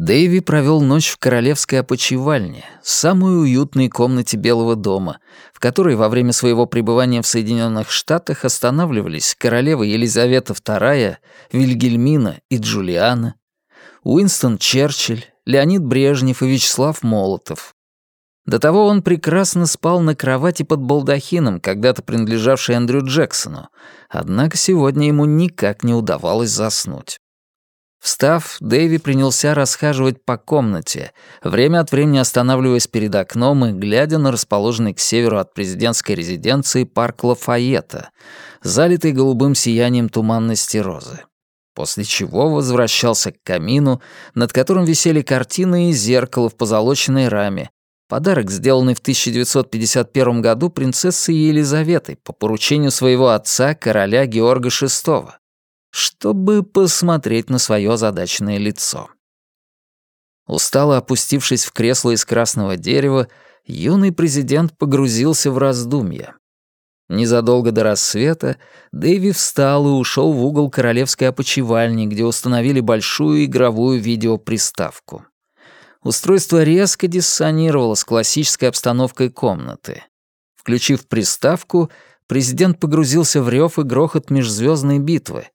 Дэйви провел ночь в королевской опочивальне, самой уютной комнате Белого дома, в которой во время своего пребывания в Соединенных Штатах останавливались королева Елизавета II, Вильгельмина и Джулиана, Уинстон Черчилль, Леонид Брежнев и Вячеслав Молотов. До того он прекрасно спал на кровати под балдахином, когда-то принадлежавшей Эндрю Джексону, однако сегодня ему никак не удавалось заснуть. Встав, Дэйви принялся расхаживать по комнате, время от времени останавливаясь перед окном и глядя на расположенный к северу от президентской резиденции парк Лафайета, залитый голубым сиянием туманности розы. После чего возвращался к камину, над которым висели картины и зеркало в позолоченной раме, подарок, сделанный в 1951 году принцессой Елизаветой по поручению своего отца, короля Георга VI чтобы посмотреть на свое задачное лицо. Устало опустившись в кресло из красного дерева, юный президент погрузился в раздумья. Незадолго до рассвета Дэви встал и ушел в угол королевской опочивальни, где установили большую игровую видеоприставку. Устройство резко диссонировало с классической обстановкой комнаты. Включив приставку, президент погрузился в рев и грохот межзвездной битвы,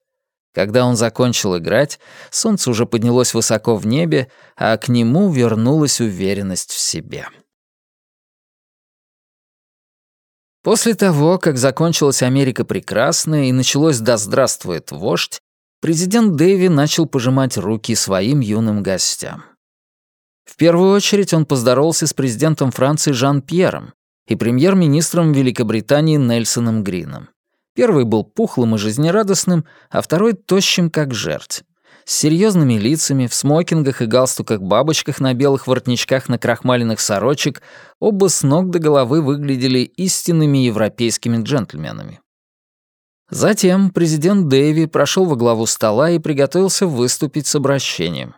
когда он закончил играть, солнце уже поднялось высоко в небе, а к нему вернулась уверенность в себе. После того, как закончилась Америка прекрасная и началось «Да здравствует вождь», президент Дэви начал пожимать руки своим юным гостям. В первую очередь он поздоровался с президентом Франции Жан-Пьером и премьер-министром Великобритании Нельсоном Грином. Первый был пухлым и жизнерадостным, а второй — тощим, как жерть. С серьезными лицами, в смокингах и галстуках-бабочках на белых воротничках на крахмаленных сорочек оба с ног до головы выглядели истинными европейскими джентльменами. Затем президент Дэви прошел во главу стола и приготовился выступить с обращением.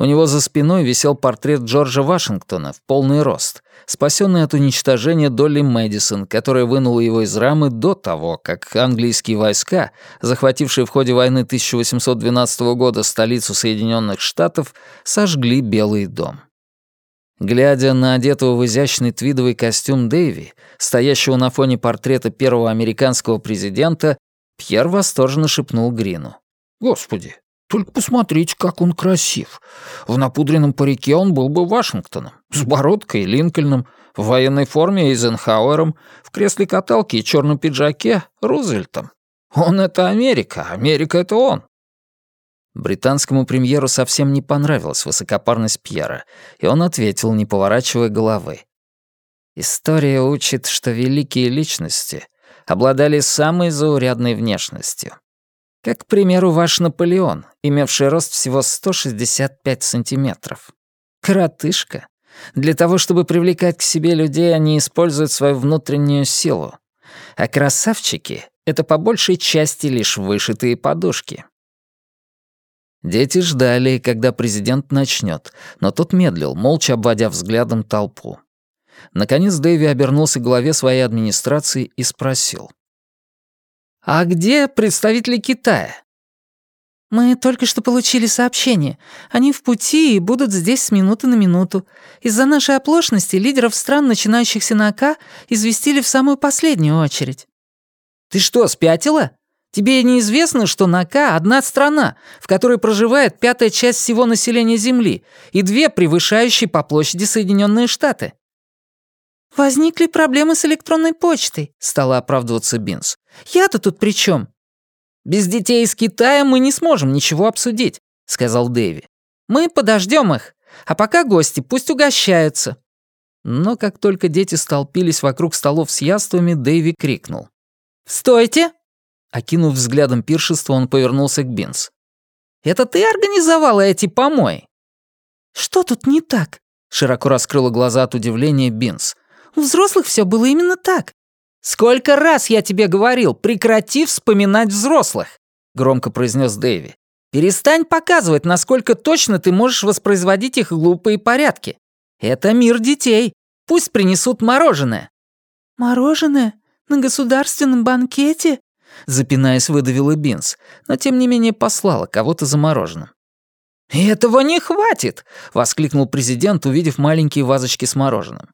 У него за спиной висел портрет Джорджа Вашингтона в полный рост, спасенный от уничтожения Долли Мэдисон, которая вынула его из рамы до того, как английские войска, захватившие в ходе войны 1812 года столицу Соединенных Штатов, сожгли Белый дом. Глядя на одетого в изящный твидовый костюм Дэйви, стоящего на фоне портрета первого американского президента, Пьер восторженно шепнул Грину. «Господи, только посмотрите, как он красив. В напудренном парике он был бы Вашингтоном, с бородкой Линкольном, в военной форме Эйзенхауэром, в кресле каталки и черном пиджаке Рузвельтом. Он — это Америка, Америка — это он. Британскому премьеру совсем не понравилась высокопарность Пьера, и он ответил, не поворачивая головы. «История учит, что великие личности обладали самой заурядной внешностью. Как, к примеру, ваш Наполеон, имевший рост всего 165 сантиметров. Коротышка. Для того, чтобы привлекать к себе людей, они используют свою внутреннюю силу. А красавчики — это по большей части лишь вышитые подушки. Дети ждали, когда президент начнет, но тот медлил, молча обводя взглядом толпу. Наконец Дэви обернулся к главе своей администрации и спросил. «А где представители Китая?» «Мы только что получили сообщение. Они в пути и будут здесь с минуты на минуту. Из-за нашей оплошности лидеров стран, начинающихся на «К», известили в самую последнюю очередь». «Ты что, спятила? Тебе неизвестно, что на «К» одна страна, в которой проживает пятая часть всего населения Земли, и две превышающие по площади Соединенные Штаты?» «Возникли проблемы с электронной почтой», — стала оправдываться Бинс. «Я-то тут при чем? «Без детей из Китая мы не сможем ничего обсудить», — сказал Дэви. «Мы подождем их, а пока гости пусть угощаются». Но как только дети столпились вокруг столов с яствами, Дэви крикнул. «Стойте!» Окинув взглядом пиршества, он повернулся к Бинс. «Это ты организовала эти помои?» «Что тут не так?» Широко раскрыла глаза от удивления Бинс. У взрослых все было именно так. «Сколько раз я тебе говорил, прекрати вспоминать взрослых!» — громко произнес Дэви. «Перестань показывать, насколько точно ты можешь воспроизводить их глупые порядки. Это мир детей. Пусть принесут мороженое». «Мороженое? На государственном банкете?» Запинаясь, выдавила Бинс, но тем не менее послала кого-то за мороженым. «И этого не хватит!» — воскликнул президент, увидев маленькие вазочки с мороженым.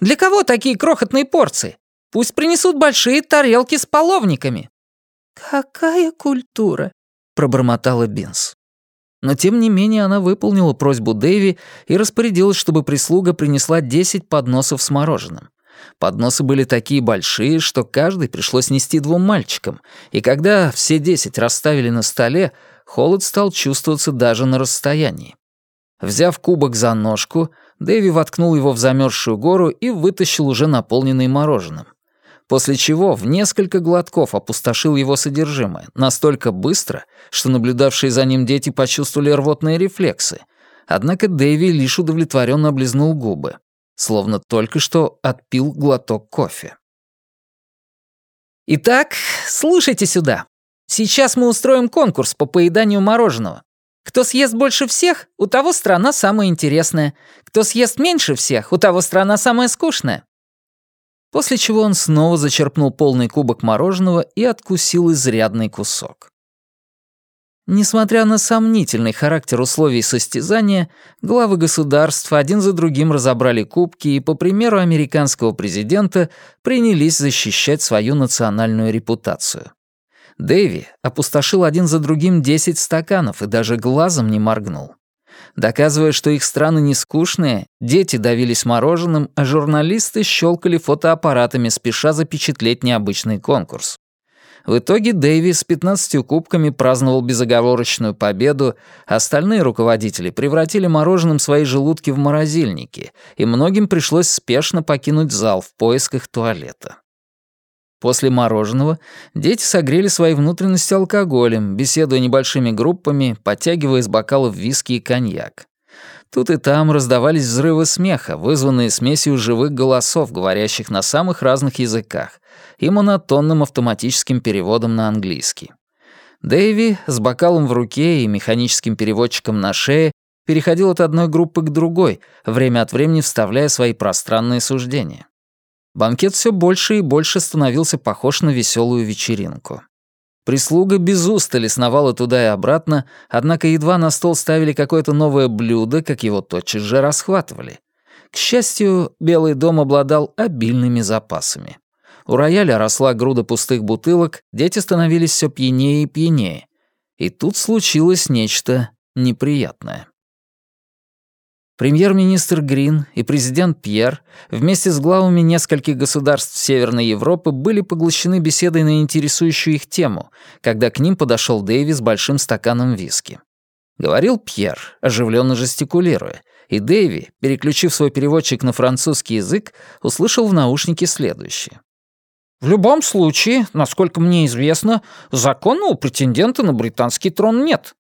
«Для кого такие крохотные порции? Пусть принесут большие тарелки с половниками». «Какая культура!» — пробормотала Бинс. Но тем не менее она выполнила просьбу Дэви и распорядилась, чтобы прислуга принесла 10 подносов с мороженым. Подносы были такие большие, что каждый пришлось нести двум мальчикам, и когда все десять расставили на столе, холод стал чувствоваться даже на расстоянии. Взяв кубок за ножку, Дэви воткнул его в замерзшую гору и вытащил уже наполненный мороженым. После чего в несколько глотков опустошил его содержимое, настолько быстро, что наблюдавшие за ним дети почувствовали рвотные рефлексы. Однако Дэви лишь удовлетворенно облизнул губы словно только что отпил глоток кофе. «Итак, слушайте сюда. Сейчас мы устроим конкурс по поеданию мороженого. Кто съест больше всех, у того страна самая интересная. Кто съест меньше всех, у того страна самая скучная». После чего он снова зачерпнул полный кубок мороженого и откусил изрядный кусок. Несмотря на сомнительный характер условий состязания, главы государств один за другим разобрали кубки и, по примеру американского президента, принялись защищать свою национальную репутацию. Дэви опустошил один за другим 10 стаканов и даже глазом не моргнул. Доказывая, что их страны не скучные, дети давились мороженым, а журналисты щелкали фотоаппаратами, спеша запечатлеть необычный конкурс. В итоге Дэви с 15 кубками праздновал безоговорочную победу, остальные руководители превратили мороженым свои желудки в морозильники, и многим пришлось спешно покинуть зал в поисках туалета. После мороженого дети согрели свои внутренности алкоголем, беседуя небольшими группами, подтягивая из бокалов виски и коньяк. Тут и там раздавались взрывы смеха, вызванные смесью живых голосов, говорящих на самых разных языках, и монотонным автоматическим переводом на английский. Дэйви с бокалом в руке и механическим переводчиком на шее переходил от одной группы к другой, время от времени вставляя свои пространные суждения. Банкет все больше и больше становился похож на веселую вечеринку. Прислуга без устали сновала туда и обратно, однако едва на стол ставили какое-то новое блюдо, как его тотчас же расхватывали. К счастью, Белый дом обладал обильными запасами. У рояля росла груда пустых бутылок, дети становились все пьянее и пьянее. И тут случилось нечто неприятное. Премьер-министр Грин и президент Пьер вместе с главами нескольких государств Северной Европы были поглощены беседой на интересующую их тему, когда к ним подошел Дэви с большим стаканом виски. Говорил Пьер, оживленно жестикулируя, и Дэви, переключив свой переводчик на французский язык, услышал в наушнике следующее. В любом случае, насколько мне известно, законного претендента на британский трон нет».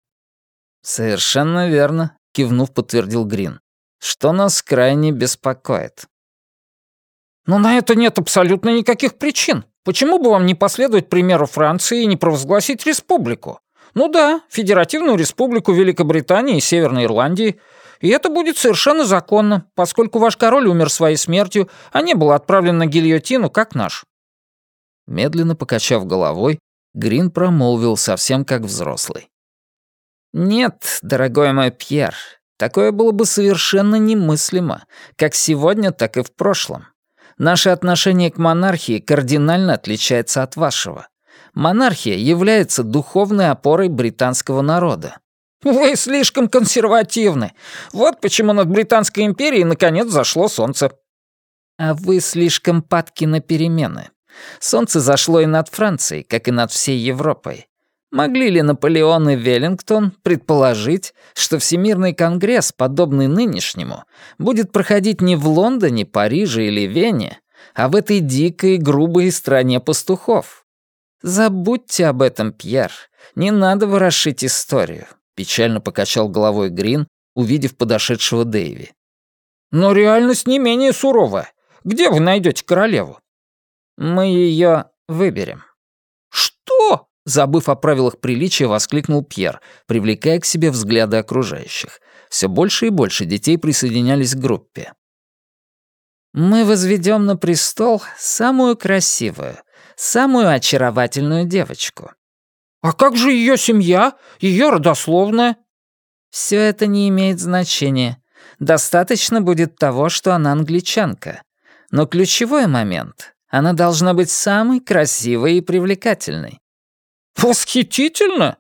«Совершенно верно», — кивнув, подтвердил Грин. «Что нас крайне беспокоит». «Но на это нет абсолютно никаких причин. Почему бы вам не последовать примеру Франции и не провозгласить республику? Ну да, Федеративную республику Великобритании и Северной Ирландии. И это будет совершенно законно, поскольку ваш король умер своей смертью, а не был отправлен на гильотину, как наш. Медленно покачав головой, Грин промолвил совсем как взрослый. «Нет, дорогой мой Пьер, такое было бы совершенно немыслимо, как сегодня, так и в прошлом. Наше отношение к монархии кардинально отличается от вашего. Монархия является духовной опорой британского народа. «Вы слишком консервативны. Вот почему над Британской империей наконец зашло солнце». «А вы слишком падки на перемены», Солнце зашло и над Францией, как и над всей Европой. Могли ли Наполеон и Веллингтон предположить, что Всемирный конгресс, подобный нынешнему, будет проходить не в Лондоне, Париже или Вене, а в этой дикой, грубой стране пастухов? Забудьте об этом, Пьер. Не надо ворошить историю, печально покачал головой Грин, увидев подошедшего Дэйви. Но реальность не менее сурова. Где вы найдете королеву? Мы ее выберем». Забыв о правилах приличия, воскликнул Пьер, привлекая к себе взгляды окружающих. Все больше и больше детей присоединялись к группе. «Мы возведем на престол самую красивую, самую очаровательную девочку». «А как же ее семья, ее родословная?» Все это не имеет значения. Достаточно будет того, что она англичанка. Но ключевой момент — она должна быть самой красивой и привлекательной. «Восхитительно!»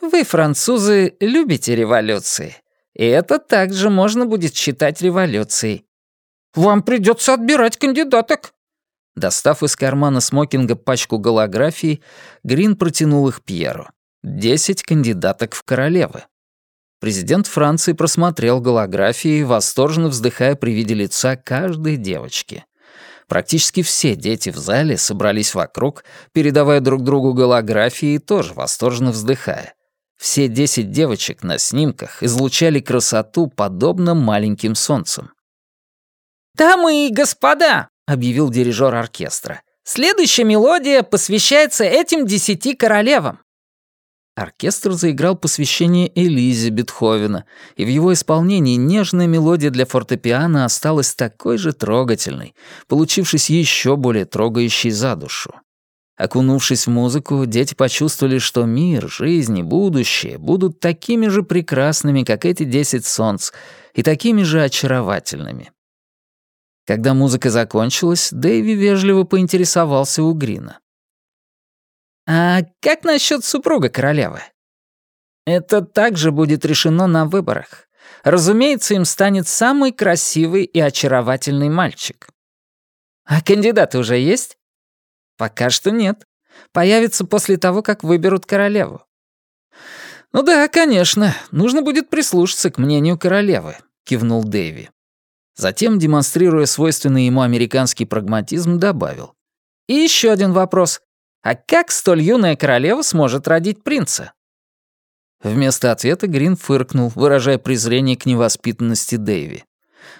Вы, французы, любите революции. И это также можно будет считать революцией. Вам придется отбирать кандидаток. Достав из кармана смокинга пачку голографий, Грин протянул их Пьеру. Десять кандидаток в королевы. Президент Франции просмотрел голографии, восторженно вздыхая при виде лица каждой девочки. Практически все дети в зале собрались вокруг, передавая друг другу голографии и тоже восторженно вздыхая. Все десять девочек на снимках излучали красоту, подобно маленьким солнцам. «Дамы и господа!» — объявил дирижер оркестра. «Следующая мелодия посвящается этим десяти королевам». Оркестр заиграл посвящение Элизе Бетховена, и в его исполнении нежная мелодия для фортепиано осталась такой же трогательной, получившись еще более трогающей за душу. Окунувшись в музыку, дети почувствовали, что мир, жизнь и будущее будут такими же прекрасными, как эти десять солнц, и такими же очаровательными. Когда музыка закончилась, Дэйви вежливо поинтересовался у Грина. «А как насчет супруга королевы?» «Это также будет решено на выборах. Разумеется, им станет самый красивый и очаровательный мальчик». «А кандидаты уже есть?» Пока что нет. Появится после того, как выберут королеву. Ну да, конечно, нужно будет прислушаться к мнению королевы, кивнул Дэви. Затем, демонстрируя свойственный ему американский прагматизм, добавил. И еще один вопрос. А как столь юная королева сможет родить принца? Вместо ответа Грин фыркнул, выражая презрение к невоспитанности Дэви.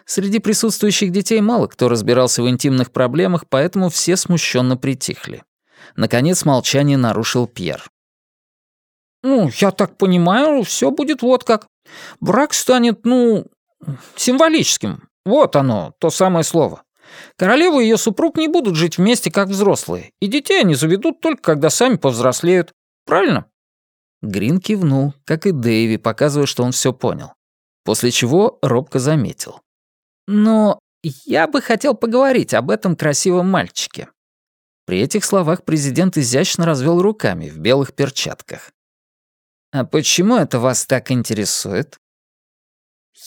Среди присутствующих детей мало кто разбирался в интимных проблемах, поэтому все смущенно притихли. Наконец молчание нарушил Пьер. «Ну, я так понимаю, все будет вот как. Брак станет, ну, символическим. Вот оно, то самое слово. Королева и ее супруг не будут жить вместе как взрослые, и детей они заведут только когда сами повзрослеют. Правильно?» Грин кивнул, как и Дэйви, показывая, что он все понял. После чего робко заметил. Но я бы хотел поговорить об этом красивом мальчике». При этих словах президент изящно развел руками в белых перчатках. «А почему это вас так интересует?»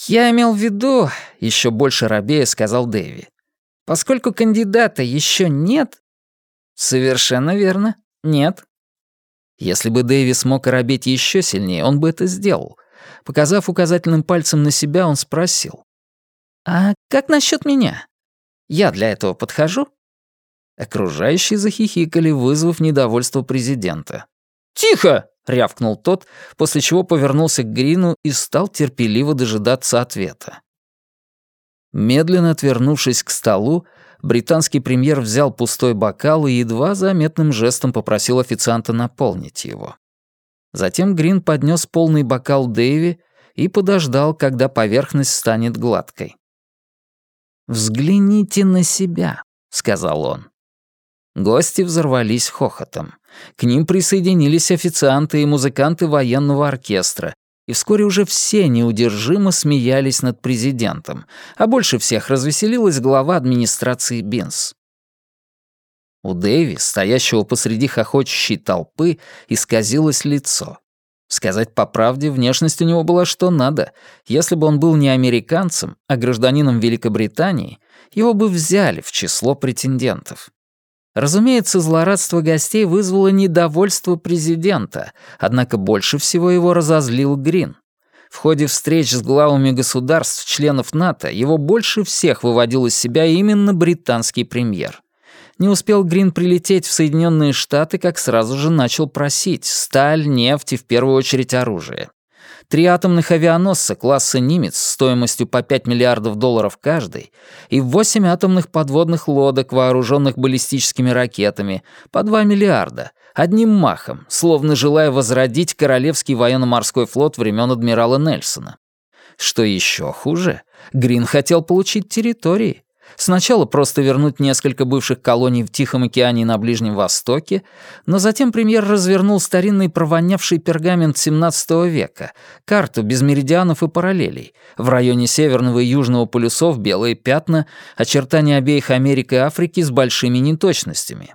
«Я имел в виду», — еще больше рабея сказал Дэви, «поскольку кандидата еще нет...» «Совершенно верно. Нет». Если бы Дэви смог оробеть еще сильнее, он бы это сделал. Показав указательным пальцем на себя, он спросил. «А как насчет меня? Я для этого подхожу?» Окружающие захихикали, вызвав недовольство президента. «Тихо!» — рявкнул тот, после чего повернулся к Грину и стал терпеливо дожидаться ответа. Медленно отвернувшись к столу, британский премьер взял пустой бокал и едва заметным жестом попросил официанта наполнить его. Затем Грин поднес полный бокал Дэйви и подождал, когда поверхность станет гладкой. «Взгляните на себя», — сказал он. Гости взорвались хохотом. К ним присоединились официанты и музыканты военного оркестра, и вскоре уже все неудержимо смеялись над президентом, а больше всех развеселилась глава администрации Бинс. У Дэви, стоящего посреди хохочущей толпы, исказилось лицо. Сказать по правде, внешность у него была что надо. Если бы он был не американцем, а гражданином Великобритании, его бы взяли в число претендентов. Разумеется, злорадство гостей вызвало недовольство президента, однако больше всего его разозлил Грин. В ходе встреч с главами государств, членов НАТО, его больше всех выводил из себя именно британский премьер. Не успел Грин прилететь в Соединенные Штаты, как сразу же начал просить сталь, нефть и в первую очередь оружие. Три атомных авианосца класса «Нимец» стоимостью по 5 миллиардов долларов каждый и восемь атомных подводных лодок, вооруженных баллистическими ракетами, по 2 миллиарда, одним махом, словно желая возродить Королевский военно-морской флот времен адмирала Нельсона. Что еще хуже, Грин хотел получить территории, Сначала просто вернуть несколько бывших колоний в Тихом океане и на Ближнем Востоке, но затем премьер развернул старинный провонявший пергамент XVII века, карту без меридианов и параллелей. В районе Северного и Южного полюсов белые пятна, очертания обеих Америк и Африки с большими неточностями.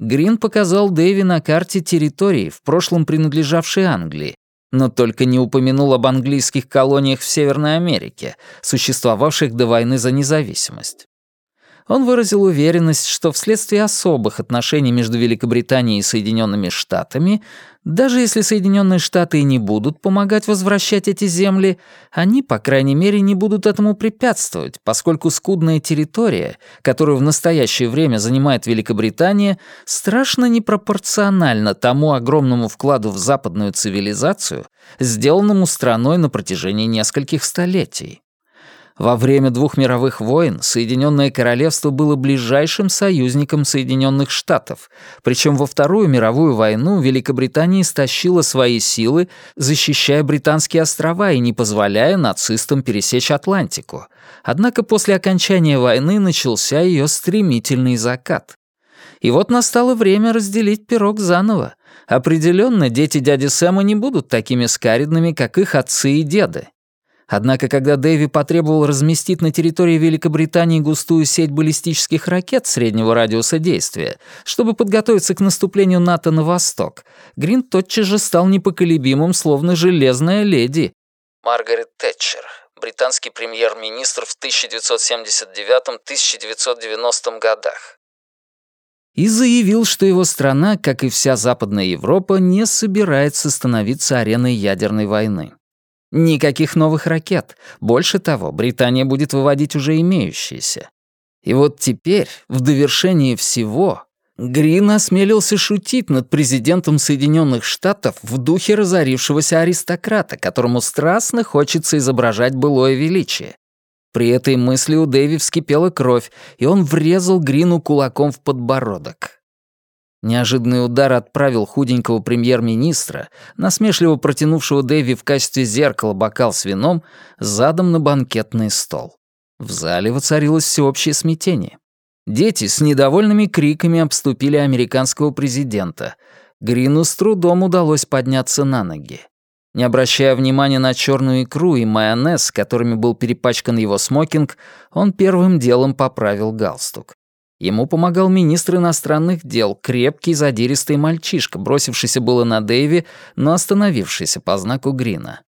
Грин показал Дэви на карте территории, в прошлом принадлежавшей Англии, но только не упомянул об английских колониях в Северной Америке, существовавших до войны за независимость. Он выразил уверенность, что вследствие особых отношений между Великобританией и Соединенными Штатами, даже если Соединенные Штаты и не будут помогать возвращать эти земли, они, по крайней мере, не будут этому препятствовать, поскольку скудная территория, которую в настоящее время занимает Великобритания, страшно непропорциональна тому огромному вкладу в западную цивилизацию, сделанному страной на протяжении нескольких столетий. Во время двух мировых войн Соединенное Королевство было ближайшим союзником Соединенных Штатов, причем во Вторую мировую войну Великобритания истощила свои силы, защищая британские острова и не позволяя нацистам пересечь Атлантику. Однако после окончания войны начался ее стремительный закат. И вот настало время разделить пирог заново. Определенно, дети дяди Сэма не будут такими скаридными, как их отцы и деды. Однако, когда Дэви потребовал разместить на территории Великобритании густую сеть баллистических ракет среднего радиуса действия, чтобы подготовиться к наступлению НАТО на восток, Грин тотчас же стал непоколебимым, словно железная леди. Маргарет Тэтчер, британский премьер-министр в 1979-1990 годах. И заявил, что его страна, как и вся Западная Европа, не собирается становиться ареной ядерной войны. Никаких новых ракет. Больше того, Британия будет выводить уже имеющиеся. И вот теперь, в довершении всего, Грин осмелился шутить над президентом Соединенных Штатов в духе разорившегося аристократа, которому страстно хочется изображать былое величие. При этой мысли у Дэви вскипела кровь, и он врезал Грину кулаком в подбородок. Неожиданный удар отправил худенького премьер-министра, насмешливо протянувшего Дэви в качестве зеркала бокал с вином, задом на банкетный стол. В зале воцарилось всеобщее смятение. Дети с недовольными криками обступили американского президента. Грину с трудом удалось подняться на ноги. Не обращая внимания на черную икру и майонез, которыми был перепачкан его смокинг, он первым делом поправил галстук. Ему помогал министр иностранных дел, крепкий задиристый мальчишка, бросившийся было на Дэйви, но остановившийся по знаку Грина.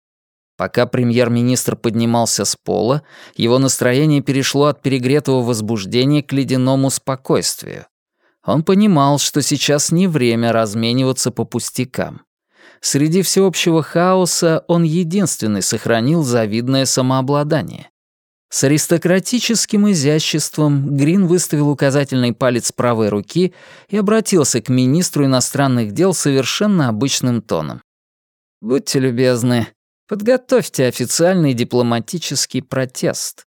Пока премьер-министр поднимался с пола, его настроение перешло от перегретого возбуждения к ледяному спокойствию. Он понимал, что сейчас не время размениваться по пустякам. Среди всеобщего хаоса он единственный сохранил завидное самообладание. С аристократическим изяществом Грин выставил указательный палец правой руки и обратился к министру иностранных дел совершенно обычным тоном. «Будьте любезны, подготовьте официальный дипломатический протест».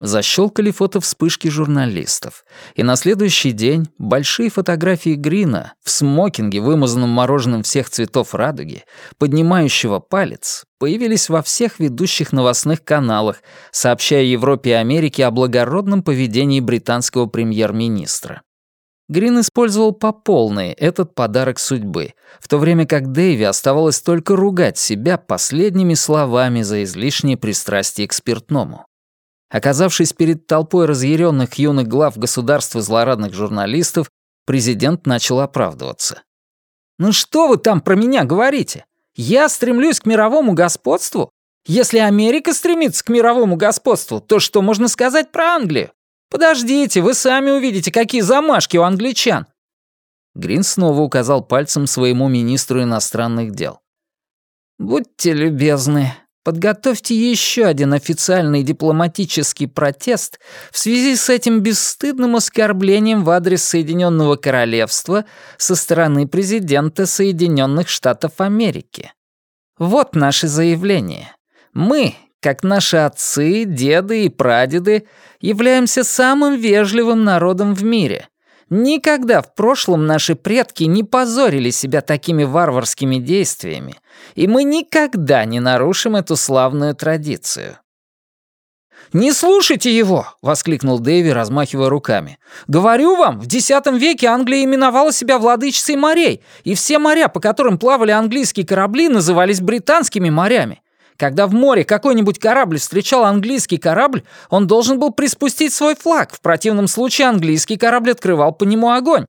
Защелкали фотовспышки журналистов, и на следующий день большие фотографии Грина в смокинге, вымазанном мороженым всех цветов радуги, поднимающего палец, появились во всех ведущих новостных каналах, сообщая Европе и Америке о благородном поведении британского премьер-министра. Грин использовал по полной этот подарок судьбы, в то время как Дэйви оставалось только ругать себя последними словами за излишнее пристрастие к спиртному. Оказавшись перед толпой разъяренных юных глав государства злорадных журналистов, президент начал оправдываться. «Ну что вы там про меня говорите? Я стремлюсь к мировому господству? Если Америка стремится к мировому господству, то что можно сказать про Англию? Подождите, вы сами увидите, какие замашки у англичан». Грин снова указал пальцем своему министру иностранных дел. «Будьте любезны, Подготовьте еще один официальный дипломатический протест в связи с этим бесстыдным оскорблением в адрес Соединенного Королевства со стороны президента Соединенных Штатов Америки. Вот наше заявление. Мы, как наши отцы, деды и прадеды, являемся самым вежливым народом в мире — Никогда в прошлом наши предки не позорили себя такими варварскими действиями, и мы никогда не нарушим эту славную традицию. «Не слушайте его!» — воскликнул Дэви, размахивая руками. «Говорю вам, в X веке Англия именовала себя владычицей морей, и все моря, по которым плавали английские корабли, назывались британскими морями. Когда в море какой-нибудь корабль встречал английский корабль, он должен был приспустить свой флаг, в противном случае английский корабль открывал по нему огонь.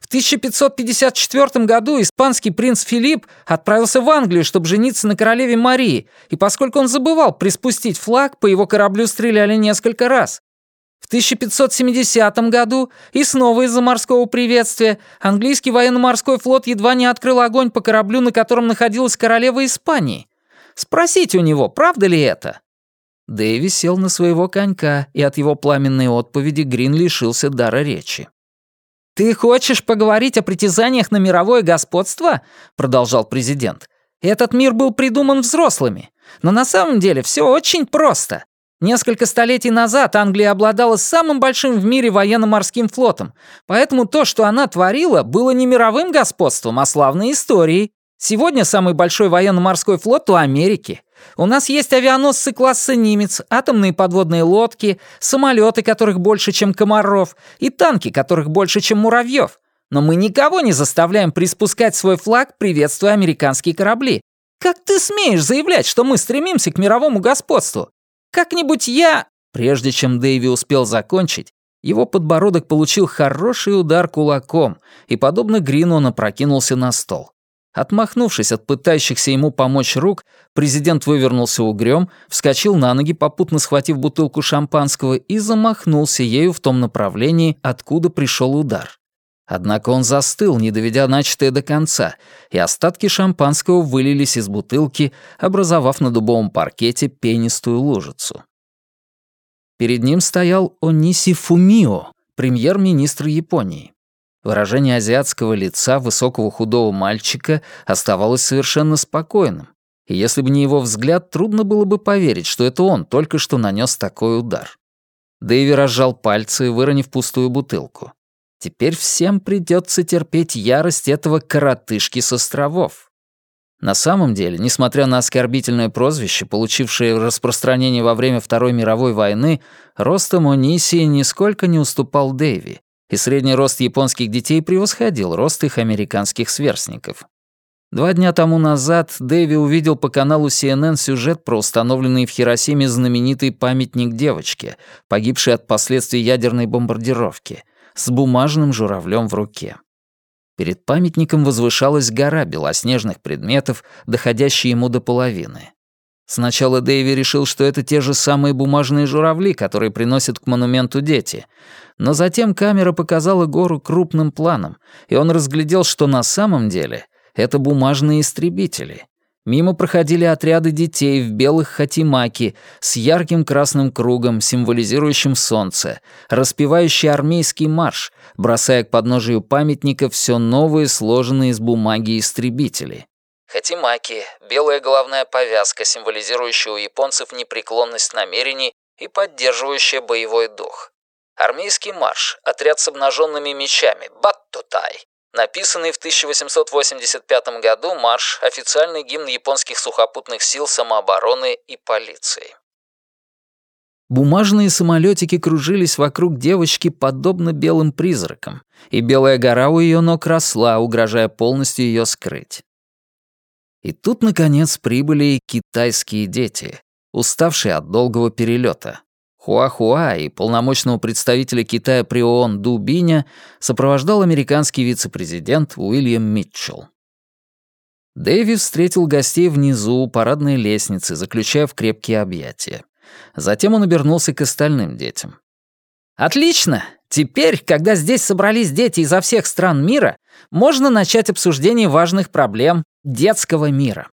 В 1554 году испанский принц Филипп отправился в Англию, чтобы жениться на королеве Марии, и поскольку он забывал приспустить флаг, по его кораблю стреляли несколько раз. В 1570 году и снова из-за морского приветствия английский военно-морской флот едва не открыл огонь по кораблю, на котором находилась королева Испании. Спросите у него, правда ли это?» Дэви сел на своего конька, и от его пламенной отповеди Грин лишился дара речи. «Ты хочешь поговорить о притязаниях на мировое господство?» — продолжал президент. «Этот мир был придуман взрослыми. Но на самом деле все очень просто. Несколько столетий назад Англия обладала самым большим в мире военно-морским флотом, поэтому то, что она творила, было не мировым господством, а славной историей. Сегодня самый большой военно-морской флот у Америки. У нас есть авианосцы класса «Нимец», атомные подводные лодки, самолеты, которых больше, чем комаров, и танки, которых больше, чем муравьев. Но мы никого не заставляем приспускать свой флаг, приветствуя американские корабли. Как ты смеешь заявлять, что мы стремимся к мировому господству? Как-нибудь я...» Прежде чем Дэйви успел закончить, его подбородок получил хороший удар кулаком, и, подобно Грину, он опрокинулся на стол. Отмахнувшись от пытающихся ему помочь рук, президент вывернулся угрём, вскочил на ноги, попутно схватив бутылку шампанского и замахнулся ею в том направлении, откуда пришел удар. Однако он застыл, не доведя начатое до конца, и остатки шампанского вылились из бутылки, образовав на дубовом паркете пенистую лужицу. Перед ним стоял Ониси Фумио, премьер-министр Японии. Выражение азиатского лица высокого худого мальчика оставалось совершенно спокойным, и если бы не его взгляд, трудно было бы поверить, что это он только что нанес такой удар. Дэйви разжал пальцы, выронив пустую бутылку. Теперь всем придется терпеть ярость этого коротышки с островов. На самом деле, несмотря на оскорбительное прозвище, получившее распространение во время Второй мировой войны, ростом Онисии нисколько не уступал Дэйви, и средний рост японских детей превосходил рост их американских сверстников. Два дня тому назад Дэви увидел по каналу CNN сюжет про установленный в Хиросиме знаменитый памятник девочке, погибшей от последствий ядерной бомбардировки, с бумажным журавлем в руке. Перед памятником возвышалась гора белоснежных предметов, доходящая ему до половины. Сначала Дэйви решил, что это те же самые бумажные журавли, которые приносят к монументу дети. Но затем камера показала гору крупным планом, и он разглядел, что на самом деле это бумажные истребители. Мимо проходили отряды детей в белых хатимаки с ярким красным кругом, символизирующим солнце, распевающий армейский марш, бросая к подножию памятника все новые сложенные из бумаги истребители. Хатимаки — белая головная повязка, символизирующая у японцев непреклонность намерений и поддерживающая боевой дух. Армейский марш, отряд с обнаженными мечами, Баттутай. Написанный в 1885 году марш — официальный гимн японских сухопутных сил самообороны и полиции. Бумажные самолетики кружились вокруг девочки подобно белым призракам, и белая гора у ее ног росла, угрожая полностью ее скрыть. И тут, наконец, прибыли китайские дети, уставшие от долгого перелета. Хуахуа и полномочного представителя Китая при ООН Дубиня сопровождал американский вице-президент Уильям Митчелл. Дэви встретил гостей внизу у парадной лестницы, заключая в крепкие объятия. Затем он обернулся к остальным детям. «Отлично! Теперь, когда здесь собрались дети изо всех стран мира, можно начать обсуждение важных проблем детского мира.